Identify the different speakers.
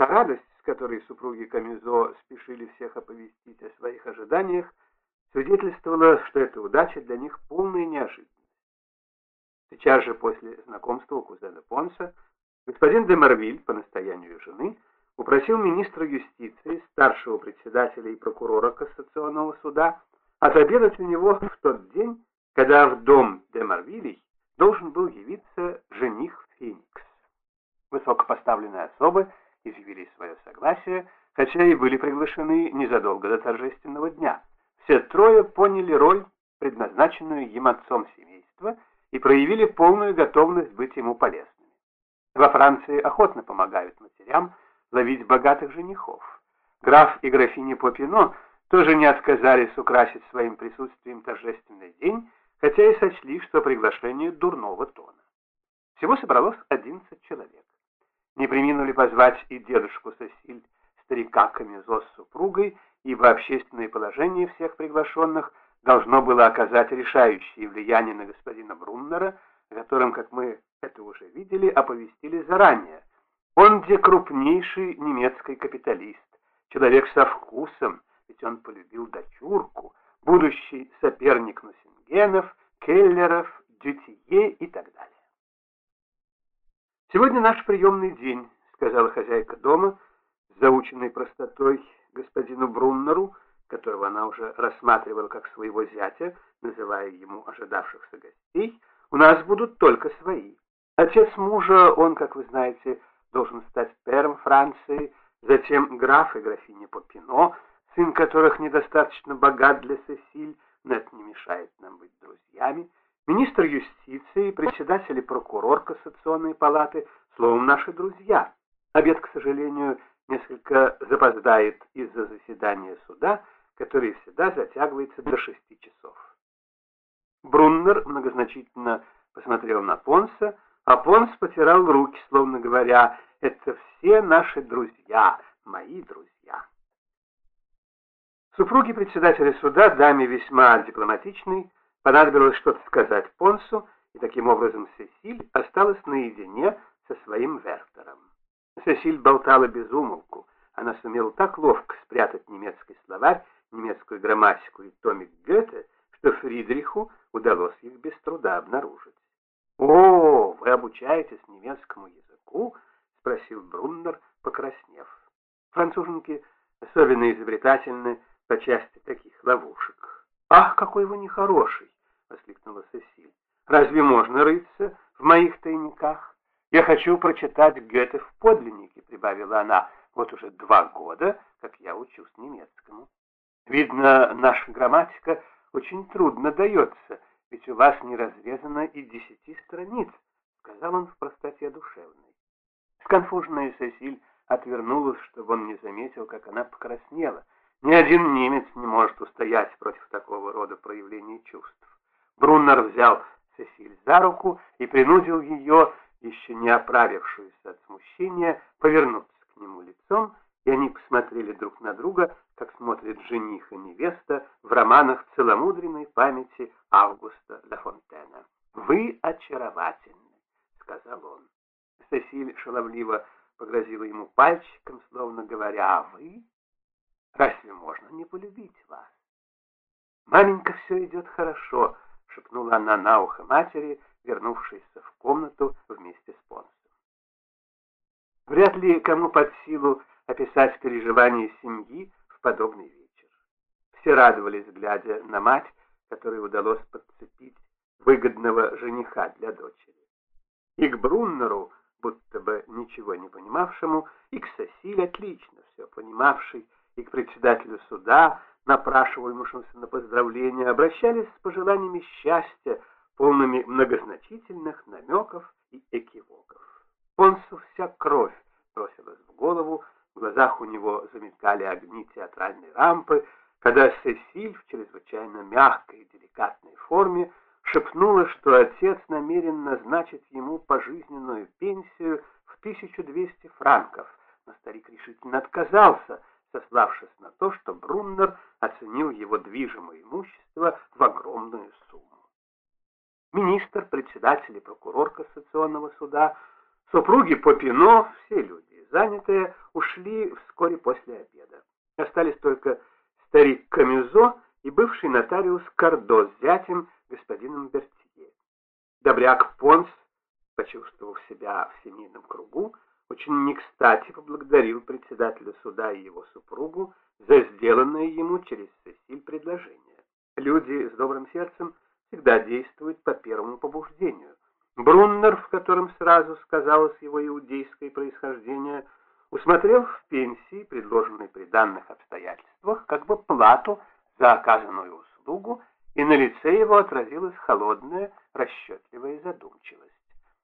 Speaker 1: Та радость, с которой супруги Камизо спешили всех оповестить о своих ожиданиях, свидетельствовала, что эта удача для них полная неожиданность. Сейчас же после знакомства у кузена Понса господин де Марвиль по настоянию жены упросил министра юстиции, старшего председателя и прокурора Кассационного суда отобедать у него в тот день, когда в дом де Марвилей должен был явиться жених Феникс. Высокопоставленные особы изъявили свое согласие, хотя и были приглашены незадолго до торжественного дня. Все трое поняли роль, предназначенную им отцом семейства, и проявили полную готовность быть ему полезными. Во Франции охотно помогают матерям ловить богатых женихов. Граф и графиня Попино тоже не отказались украсить своим присутствием торжественный день, хотя и сочли, что приглашение дурного тона. Всего собралось 11 человек. Не приминули позвать и дедушку Сосиль, старика Камизо с супругой, ибо общественное положение всех приглашенных должно было оказать решающее влияние на господина Бруннера, которым, как мы это уже видели, оповестили заранее. Он где крупнейший немецкий капиталист, человек со вкусом, ведь он полюбил дочурку, будущий соперник Нусингенов, Келлеров, далее. «Сегодня наш приемный день», — сказала хозяйка дома, с заученной простотой господину Бруннеру, которого она уже рассматривала как своего зятя, называя ему ожидавшихся гостей, у нас будут только свои. Отец мужа, он, как вы знаете, должен стать пером Франции, затем граф и графиня Попино, сын которых недостаточно богат для Сесиль, но это не мешает нам быть друзьями, министр юстиции, председатель и прокурор Кассационной палаты, словом, наши друзья. Обед, к сожалению, несколько запоздает из-за заседания суда, которое всегда затягивается до шести часов. Бруннер многозначительно посмотрел на Понса, а Понс потирал руки, словно говоря, «Это все наши друзья, мои друзья». Супруги председателя суда, даме весьма дипломатичной, понадобилось что-то сказать Понсу, и таким образом Сесиль осталась наедине со своим Вертером. Сесиль болтала без умолку. Она сумела так ловко спрятать немецкий словарь, немецкую грамматику и томик Гёте, что Фридриху удалось их без труда обнаружить. «О, вы обучаетесь немецкому языку?» — спросил Бруннер, покраснев. Француженки особенно изобретательны по части таких ловушек. «Ах, какой вы нехороший!». «Разве можно рыться в моих тайниках? Я хочу прочитать Гёте в подлиннике», — прибавила она. «Вот уже два года, как я учусь немецкому. Видно, наша грамматика очень трудно дается, ведь у вас не разрезано и десяти страниц», — сказал он в простоте душевной. Сконфуженная Сесиль отвернулась, чтобы он не заметил, как она покраснела. Ни один немец не может устоять против такого рода проявления чувств. Бруннер взял Сесиль за руку и принудил ее, еще не оправившуюся от смущения, повернуться к нему лицом, и они посмотрели друг на друга, как смотрят жених и невеста в романах целомудренной памяти Августа Ла Фонтена. «Вы очаровательны», — сказал он. Сесиль шаловливо погрозила ему пальчиком, словно говоря, «А вы Разве можно не полюбить вас? Маменька, все идет хорошо, шепнула она на ухо матери, вернувшейся в комнату вместе с Понсом. Вряд ли кому под силу описать переживания семьи в подобный вечер. Все радовались, глядя на мать, которой удалось подцепить выгодного жениха для дочери. И к Бруннеру, будто бы ничего не понимавшему, и к Сосиль отлично все понимавшей, и к председателю суда, напрашиваемому на поздравления, обращались с пожеланиями счастья, полными многозначительных намеков и экивоков. Понсу вся кровь бросилась в голову, в глазах у него замелькали огни театральной рампы, когда Сесиль в чрезвычайно мягкой и деликатной форме шепнула, что отец намерен назначить ему пожизненную пенсию в 1200 франков, но старик решительно отказался, сославшись на то, что Бруннер оценил его движимое имущество в огромную сумму. Министр, председатель и прокурор Кассационного суда, супруги Попино, все люди занятые, ушли вскоре после обеда. Остались только старик Камюзо и бывший нотариус Кардо с зятем господином Бертье. Добряк Понс, почувствовав себя в семейном кругу, очень не кстати поблагодарил председателя суда и его супругу за сделанное ему через Сесиль предложение. Люди с добрым сердцем всегда действуют по первому побуждению. Бруннер, в котором сразу сказалось его иудейское происхождение, усмотрел в пенсии, предложенной при данных обстоятельствах, как бы плату за оказанную услугу, и на лице его отразилась холодная, расчетливая задумчивость.